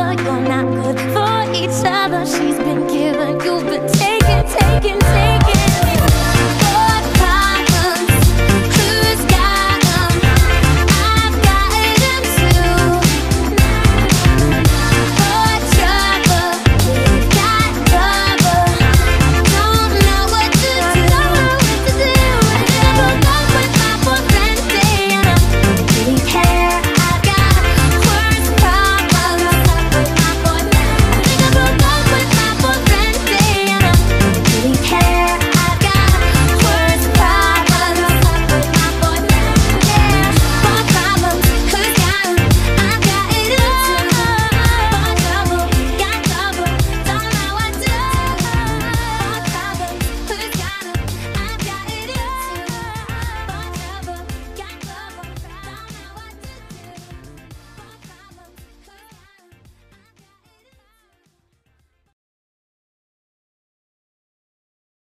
other, you're not good for each other. She's been given, you've been taken, taken, taken.